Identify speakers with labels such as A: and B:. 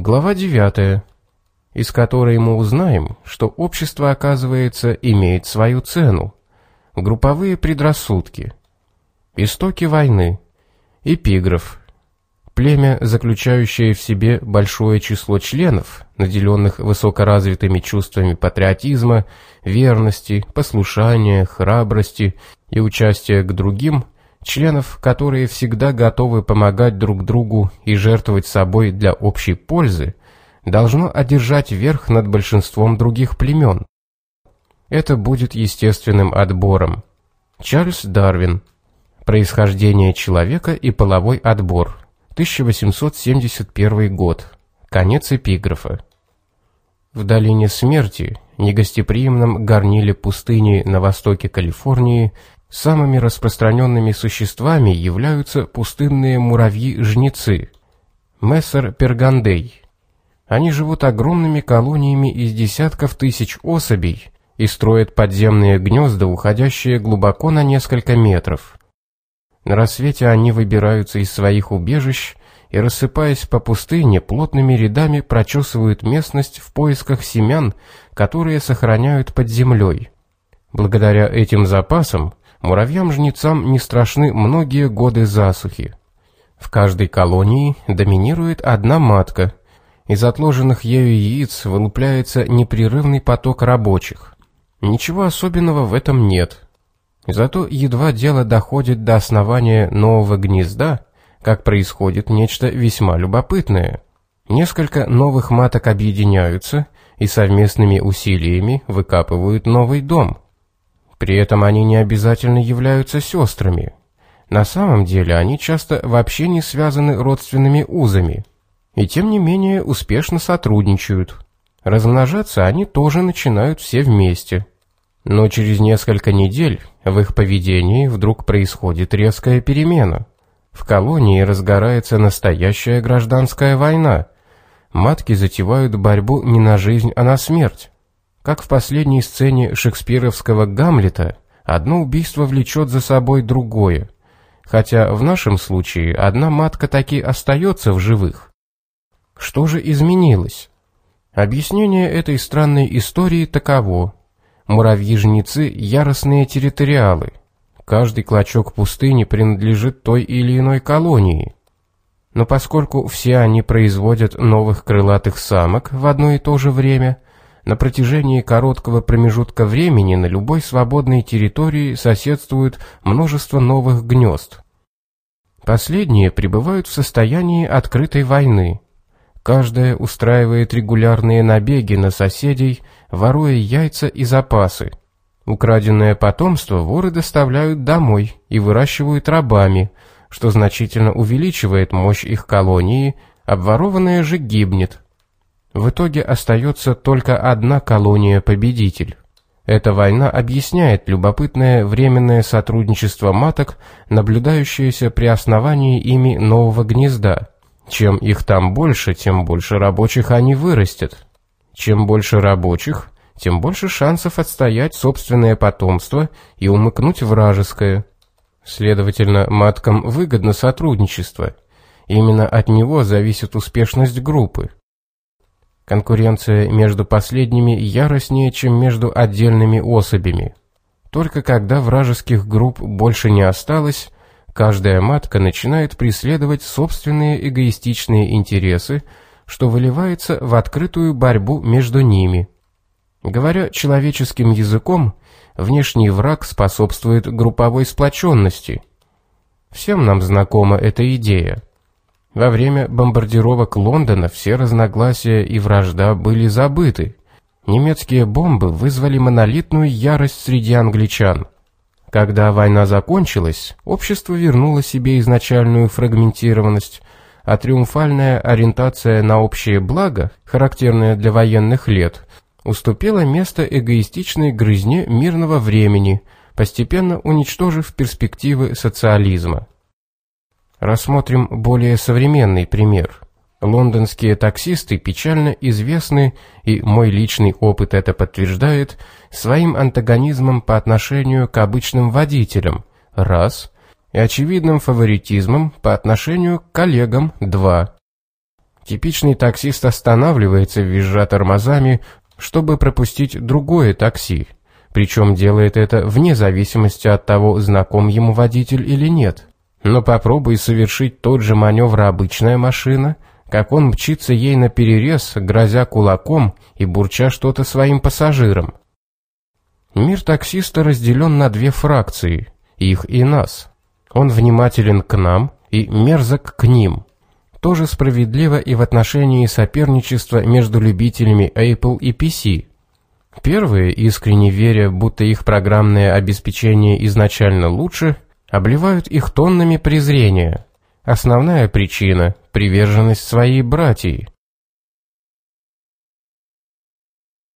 A: Глава 9, из которой мы узнаем, что общество, оказывается, имеет свою цену. Групповые предрассудки. Истоки войны. Эпиграф. Племя, заключающее в себе большое число членов, наделенных высокоразвитыми чувствами патриотизма, верности, послушания, храбрости и участия к другим, членов, которые всегда готовы помогать друг другу и жертвовать собой для общей пользы, должно одержать верх над большинством других племен. Это будет естественным отбором. Чарльз Дарвин. Происхождение человека и половой отбор. 1871 год. Конец эпиграфа. В долине смерти, негостеприимном горниле пустыни на востоке Калифорнии, самыми распространенными существами являются пустынные муравьи-жнецы. Мессер пергандей. Они живут огромными колониями из десятков тысяч особей и строят подземные гнезда, уходящие глубоко на несколько метров. На рассвете они выбираются из своих убежищ и, рассыпаясь по пустыне, плотными рядами прочесывают местность в поисках семян, которые сохраняют под землей. Благодаря этим запасам муравьям-жнецам не страшны многие годы засухи. В каждой колонии доминирует одна матка. Из отложенных ею яиц вылупляется непрерывный поток рабочих. Ничего особенного в этом нет. Зато едва дело доходит до основания нового гнезда, как происходит нечто весьма любопытное. Несколько новых маток объединяются и совместными усилиями выкапывают новый дом. При этом они не обязательно являются сестрами. На самом деле они часто вообще не связаны родственными узами. И тем не менее успешно сотрудничают. Размножаться они тоже начинают все вместе. Но через несколько недель в их поведении вдруг происходит резкая перемена. В колонии разгорается настоящая гражданская война. Матки затевают борьбу не на жизнь, а на смерть. Как в последней сцене шекспировского «Гамлета», одно убийство влечет за собой другое, хотя в нашем случае одна матка таки остается в живых. Что же изменилось? Объяснение этой странной истории таково. Муравьи-жнецы – яростные территориалы. Каждый клочок пустыни принадлежит той или иной колонии. Но поскольку все они производят новых крылатых самок в одно и то же время – на протяжении короткого промежутка времени на любой свободной территории соседствует множество новых гнезд. Последние пребывают в состоянии открытой войны. Каждая устраивает регулярные набеги на соседей, воруя яйца и запасы. Украденное потомство воры доставляют домой и выращивают рабами, что значительно увеличивает мощь их колонии, обворованное же гибнет, в итоге остается только одна колония-победитель. Эта война объясняет любопытное временное сотрудничество маток, наблюдающееся при основании ими нового гнезда. Чем их там больше, тем больше рабочих они вырастят. Чем больше рабочих, тем больше шансов отстоять собственное потомство и умыкнуть вражеское. Следовательно, маткам выгодно сотрудничество. Именно от него зависит успешность группы. Конкуренция между последними яростнее, чем между отдельными особями. Только когда вражеских групп больше не осталось, каждая матка начинает преследовать собственные эгоистичные интересы, что выливается в открытую борьбу между ними. Говоря человеческим языком, внешний враг способствует групповой сплоченности. Всем нам знакома эта идея. Во время бомбардировок Лондона все разногласия и вражда были забыты. Немецкие бомбы вызвали монолитную ярость среди англичан. Когда война закончилась, общество вернуло себе изначальную фрагментированность, а триумфальная ориентация на общее благо, характерная для военных лет, уступила место эгоистичной грызне мирного времени, постепенно уничтожив перспективы социализма. Рассмотрим более современный пример. Лондонские таксисты печально известны, и мой личный опыт это подтверждает, своим антагонизмом по отношению к обычным водителям, раз, и очевидным фаворитизмом по отношению к коллегам, два. Типичный таксист останавливается, визжа тормозами, чтобы пропустить другое такси. Причем делает это вне зависимости от того, знаком ему водитель или нет. Но попробуй совершить тот же маневр обычная машина, как он мчится ей на перерез, грозя кулаком и бурча что-то своим пассажирам. Мир таксиста разделен на две фракции, их и нас. Он внимателен к нам и мерзок к ним – тоже справедливо и в отношении соперничества между любителями Apple и PC. Первые, искренне веря, будто их программное обеспечение изначально лучше, обливают их тоннами презрения. Основная причина – приверженность своей братьи.